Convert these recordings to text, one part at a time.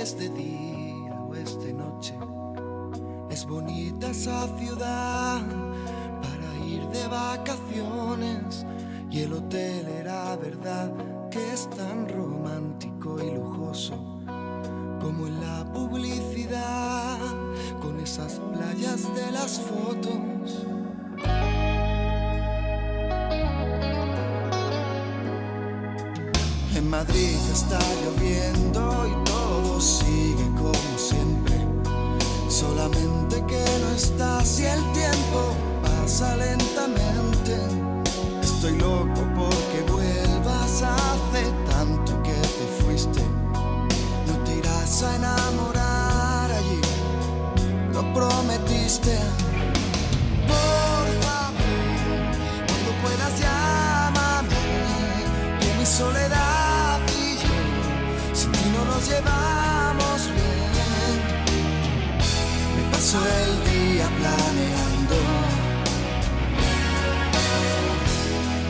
es de día o es de noche. Es bonita esa ciudad para ir de vacaciones. Y el hotel era verdad que es tan romántico y lujoso como en la publicidad, con esas playas de las fotos En Madrid está lloviendo y todo sigue como siempre. Solamente que no estás y el tiempo pasa lentamente. Estoy loco porque vuelvas hace tanto que te fuiste. No te irás a enamorar allí, lo prometiste. Planeando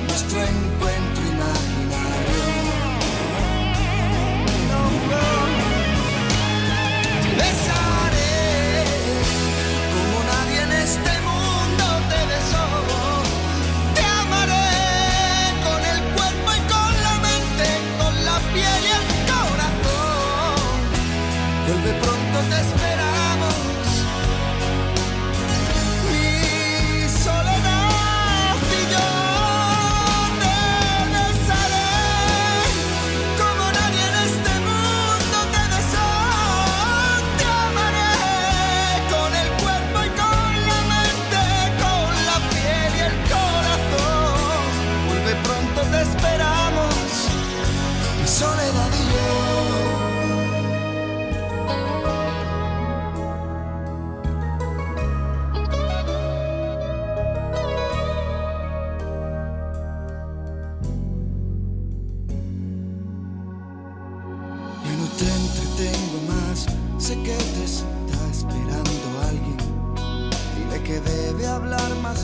nuestro encuentro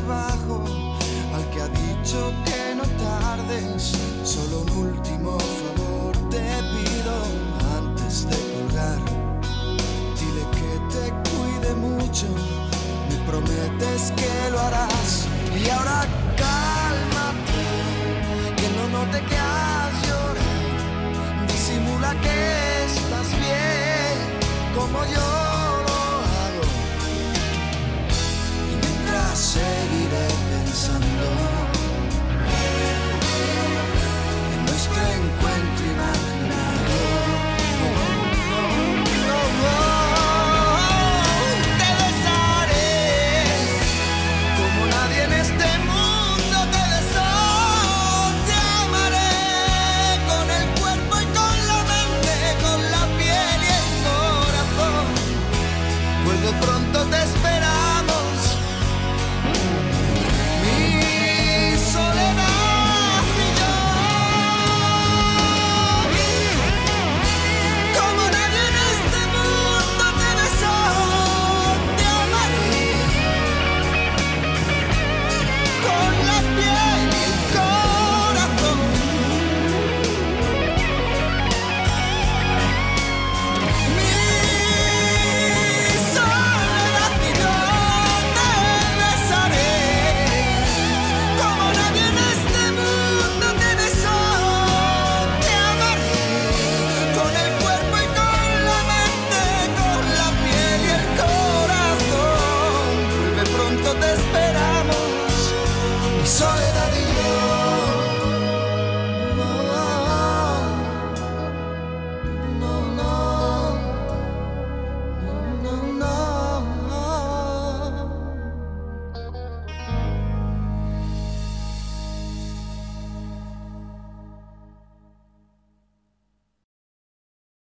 bajo, al que ha dicho que no tardes. Solo un último favor